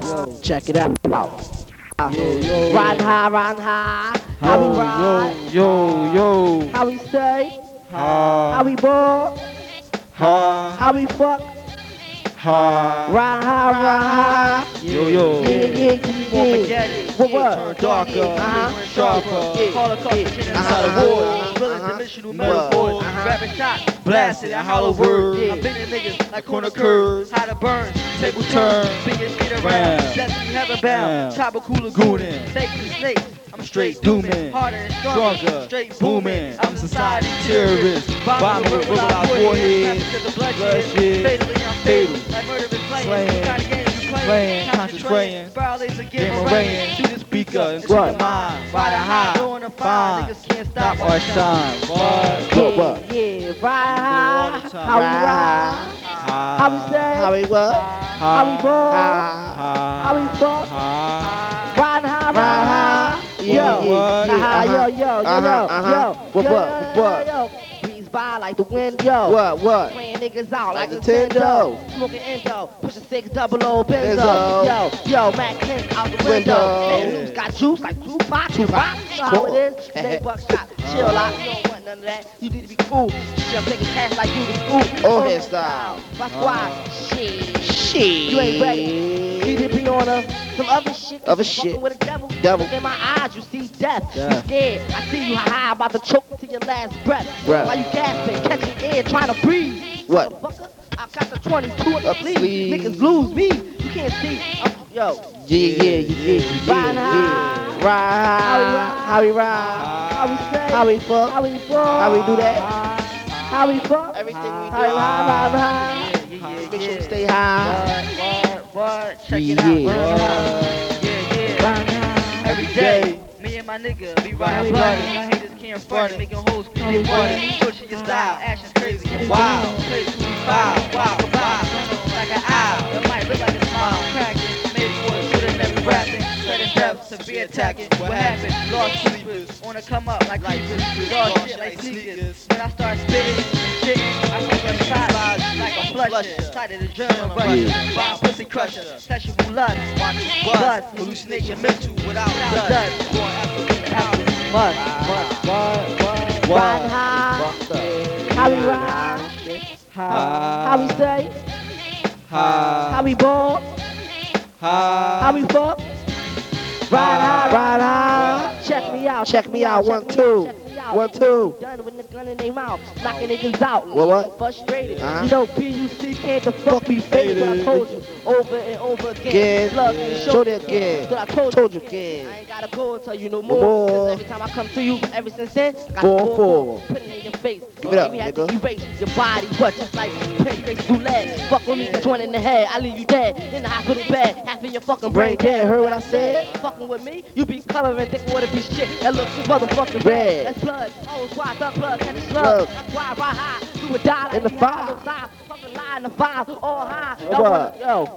Yo. Check it out. Yo, yo. Riding high, riding high. How we ride? Yo, yo, yo. How we stay? Ha, How we ball? ha, How we fuck? ha. Ride high, ride high. Yo, yo. Yeah, yeah, yeah, yeah. forget it. What, what? Darker, Uh-huh. sharper. Call a couple shit inside Uh-huh. the war. Uh-huh. Spilling Uh-huh. dimensional metaphors. Uh-huh. Rapping shot. Blasted, I I hollow hollow word. words. Yeah. I'm bending niggas like Corner curves. How to burn. Table turn. Biggest speed around. Destiny heaven bound. Ram. Tropical Goonin'. lagoon. Snakes and snakes. I'm straight dooming. Harder and stronger. Stronger. Straight Booming. I'm society Terrorist. Bombing with our forehead. Bloodshed. Bloodshed. Fatally I'm Fatal. Like murderous playing. Slaying. Kind of playing. Conscious. Violates again. Game arraying. Shoot the Speaker speaker. into the mind. Ride high. Blowing the fire. Fine. Niggas can't stop or shine. What? pha không ra. Không xê không vô. Không vô. Pha ha pha ha. Yo yo yo yo yo yo yo yo yo by like the wind, yo. What, what? Playing niggas out like, Like Nintendo. Nintendo. Smoking endo, push a six double O benzo. Benzo. Yo, yo, Mac 10 out the window. Window. Man, who's got juice like Tupac? Tupac. You know how it is. Stay buckshot. Chill out. You don't want none of that. You need to be cool. She'll take a cash like you to school. Oh, hairstyle. My squad. Uh-huh. Shit. Shit. You ain't ready. Be on a, some other shit. Other shit. With a devil. Devil. Look in my eyes, you see death. Yeah. You scared. I see you high, about to choke to your last breath. Breath. While you gasping, catching air, trying to breathe. What? I got the 22 up sleeve. Niggas lose me. You can't see. I'm, yo. Yeah, yeah, yeah, yeah, Ride high. yeah. Ride How we high. ride? How we ride? How we say? How we fuck? How we fuck? How we do that? How we fuck? Everything we do. How we ride, ride, ride. Yeah, yeah, yeah, Make sure stay high. What, what, what? Check it out. What? Yeah, yeah. Every day, me and my nigga be riding bloody. Haters can't front, making hoes funny. Pushing your style, actions crazy. Wow. crazy. Wow, wow, wow. Like an owl, it might look like a smile. Cracking, maybe was should've never rapping. Sudden death, severe attacking. What happened? Lost sleepers, wanna come up like creepers. Dog shit like sneakers. When I start spitting, like a flusher. Tighter the adrenaline rush. Wild pussy crusher, sexual lust. Bust, hallucination mental without dust. Going after out. Must, must, must, Ride high. How we ride? How we stay? How we ball? How we fuck? Ride high, ride high. Check me out. Check me out. One, two. Out. One, two. Done with the gun in their mouth, knocking niggas out. What, what? Frustrated. Uh-huh. You know, PUC can't the fuck be faded. I told you over and over again. Again. Slug and Show that again. I told, Told you I again. ain't gotta go and tell you no more. more. Cause every time I come to you, ever since then, I got go forward. In your face. Give it up, nigga. erase your body, but just like pancakes lead. Fuck with me, one in the head. I leave you dead in the hospital bed. Half of your fucking brain dead. Heard what I said? Fucking with me, you be coloring, think what it be shit. That looks motherfucking red. That's blood. Oh, it's why thug blood catch Slug. That's why I ride high. Do a die In the like fire. Fucking lie in the fire. All high. What Y'all wanna- about? Yo.